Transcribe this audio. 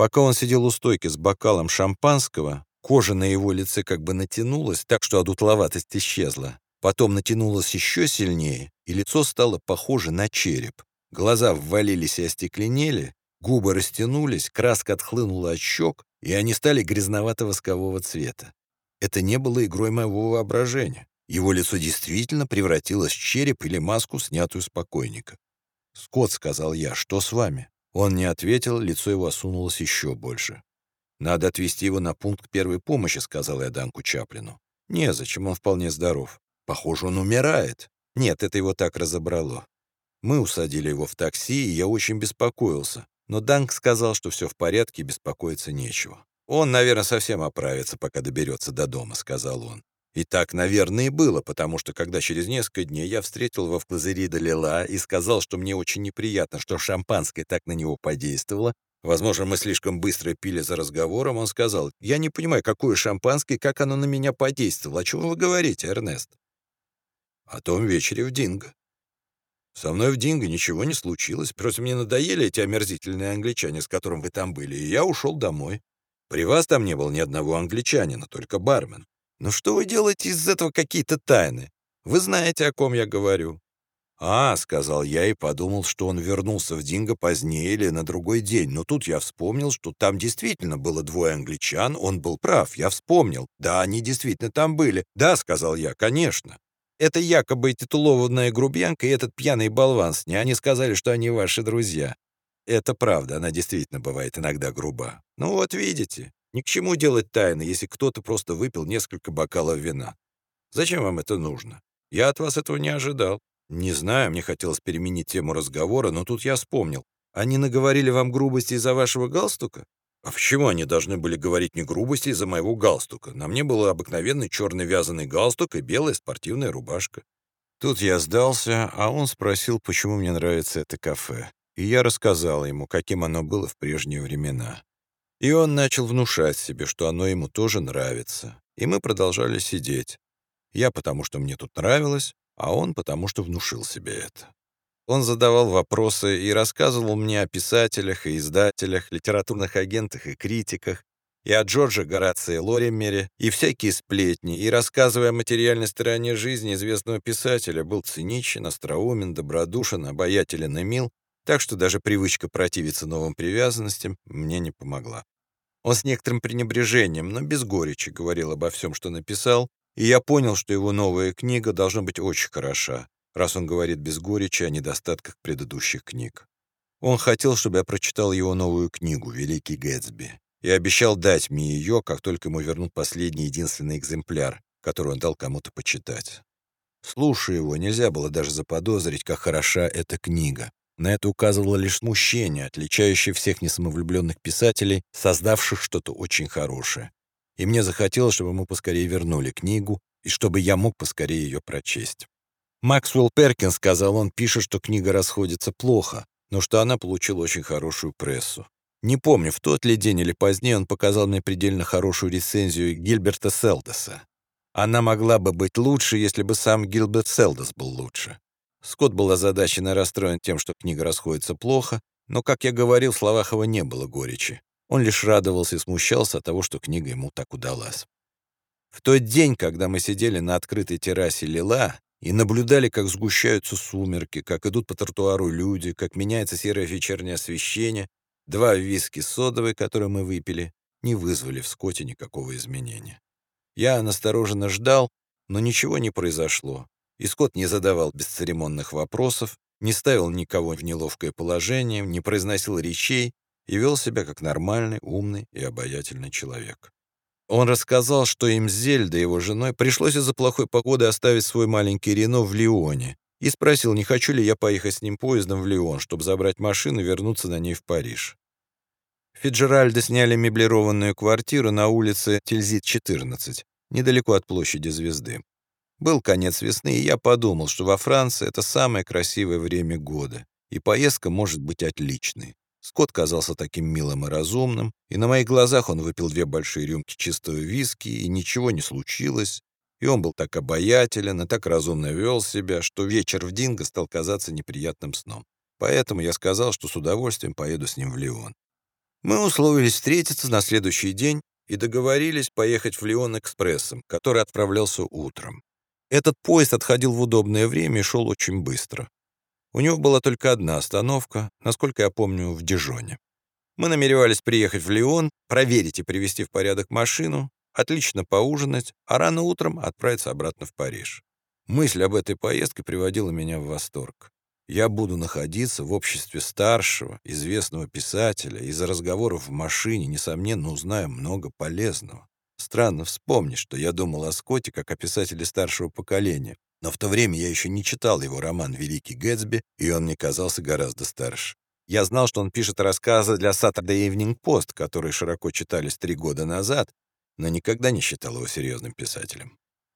Пока он сидел у стойки с бокалом шампанского, кожа на его лице как бы натянулась, так что одутловатость исчезла. Потом натянулась еще сильнее, и лицо стало похоже на череп. Глаза ввалились и остекленели, губы растянулись, краска отхлынула от щек, и они стали грязновато-воскового цвета. Это не было игрой моего воображения. Его лицо действительно превратилось в череп или маску, снятую с покойника. «Скотт», — сказал я, — «что с вами?» Он не ответил, лицо его осунулось еще больше. «Надо отвезти его на пункт первой помощи», — сказал я Данку Чаплину. «Незачем, он вполне здоров. Похоже, он умирает». Нет, это его так разобрало. Мы усадили его в такси, и я очень беспокоился. Но Данк сказал, что все в порядке, беспокоиться нечего. «Он, наверное, совсем оправится, пока доберется до дома», — сказал он. И так, наверное, и было, потому что, когда через несколько дней я встретил его в Клазери Далила и сказал, что мне очень неприятно, что шампанское так на него подействовало, возможно, мы слишком быстро пили за разговором, он сказал, «Я не понимаю, какое шампанское, как оно на меня подействовало. О чем вы говорите, Эрнест?» «О том вечере в Динго. Со мной в Динго ничего не случилось, просто мне надоели эти омерзительные англичане, с которым вы там были, и я ушел домой. При вас там не было ни одного англичанина, только бармен. «Ну что вы делаете из этого какие-то тайны? Вы знаете, о ком я говорю». «А», — сказал я и подумал, что он вернулся в Динго позднее или на другой день, но тут я вспомнил, что там действительно было двое англичан, он был прав, я вспомнил. Да, они действительно там были. «Да», — сказал я, — «конечно». Это якобы титулованная грубьянка и этот пьяный болван с ней. Они сказали, что они ваши друзья. Это правда, она действительно бывает иногда груба. Ну вот видите, ни к чему делать тайны, если кто-то просто выпил несколько бокалов вина. Зачем вам это нужно? Я от вас этого не ожидал. Не знаю, мне хотелось переменить тему разговора, но тут я вспомнил. Они наговорили вам грубости из-за вашего галстука? А почему они должны были говорить мне грубости из-за моего галстука? На мне был обыкновенный черный вязаный галстук и белая спортивная рубашка. Тут я сдался, а он спросил, почему мне нравится это кафе. И я рассказал ему, каким оно было в прежние времена. И он начал внушать себе, что оно ему тоже нравится. И мы продолжали сидеть. Я потому, что мне тут нравилось, а он потому, что внушил себе это. Он задавал вопросы и рассказывал мне о писателях и издателях, литературных агентах и критиках, и о Джордже Горации Лоримере, и всякие сплетни, и, рассказывая о материальной стороне жизни известного писателя, был циничен, остроумен, добродушен, обаятелен и мил, так что даже привычка противиться новым привязанностям мне не помогла. Он с некоторым пренебрежением, но без горечи говорил обо всем, что написал, и я понял, что его новая книга должна быть очень хороша, раз он говорит без горечи о недостатках предыдущих книг. Он хотел, чтобы я прочитал его новую книгу «Великий Гэтсби», и обещал дать мне ее, как только ему вернут последний единственный экземпляр, который он дал кому-то почитать. Слушая его, нельзя было даже заподозрить, как хороша эта книга, на это указывало лишь смущение, отличающее всех несамовлюбленных писателей, создавших что-то очень хорошее. И мне захотелось, чтобы мы поскорее вернули книгу, и чтобы я мог поскорее ее прочесть. Максвелл Перкин сказал, он пишет, что книга расходится плохо, но что она получила очень хорошую прессу. Не помню, в тот ли день или позднее он показал мне предельно хорошую рецензию Гильберта Селдеса. Она могла бы быть лучше, если бы сам Гилберт Селдес был лучше. Скотт был озадачен и расстроен тем, что книга расходится плохо, но, как я говорил, в словах его не было горечи. Он лишь радовался и смущался от того, что книга ему так удалась. В тот день, когда мы сидели на открытой террасе Лила и наблюдали, как сгущаются сумерки, как идут по тротуару люди, как меняется серое вечернее освещение, два виски содовой, которые мы выпили, не вызвали в Скотте никакого изменения. Я настороженно ждал, но ничего не произошло. И Скотт не задавал бесцеремонных вопросов, не ставил никого в неловкое положение, не произносил речей и вел себя как нормальный, умный и обаятельный человек. Он рассказал, что им Зельда, его женой, пришлось из-за плохой погоды оставить свой маленький Рено в Лионе, и спросил, не хочу ли я поехать с ним поездом в Лион, чтобы забрать машину и вернуться на ней в Париж. Фиджеральды сняли меблированную квартиру на улице Тильзит, 14, недалеко от площади Звезды. Был конец весны, и я подумал, что во Франции это самое красивое время года, и поездка может быть отличной. Скотт казался таким милым и разумным, и на моих глазах он выпил две большие рюмки чистого виски, и ничего не случилось. И он был так обаятелен и так разумно вел себя, что вечер в Динго стал казаться неприятным сном. Поэтому я сказал, что с удовольствием поеду с ним в Лион. Мы условились встретиться на следующий день и договорились поехать в Лион экспрессом, который отправлялся утром. Этот поезд отходил в удобное время и шел очень быстро. У него была только одна остановка, насколько я помню, в Дижоне. Мы намеревались приехать в Лион, проверить и привести в порядок машину, отлично поужинать, а рано утром отправиться обратно в Париж. Мысль об этой поездке приводила меня в восторг. Я буду находиться в обществе старшего, известного писателя, из-за разговоров в машине, несомненно, узнаю много полезного. Странно вспомнить, что я думал о Скотте как о писателе старшего поколения, но в то время я еще не читал его роман «Великий Гэтсби», и он мне казался гораздо старше. Я знал, что он пишет рассказы для Saturday Evening Post, которые широко читались три года назад, но никогда не считал его серьезным писателем.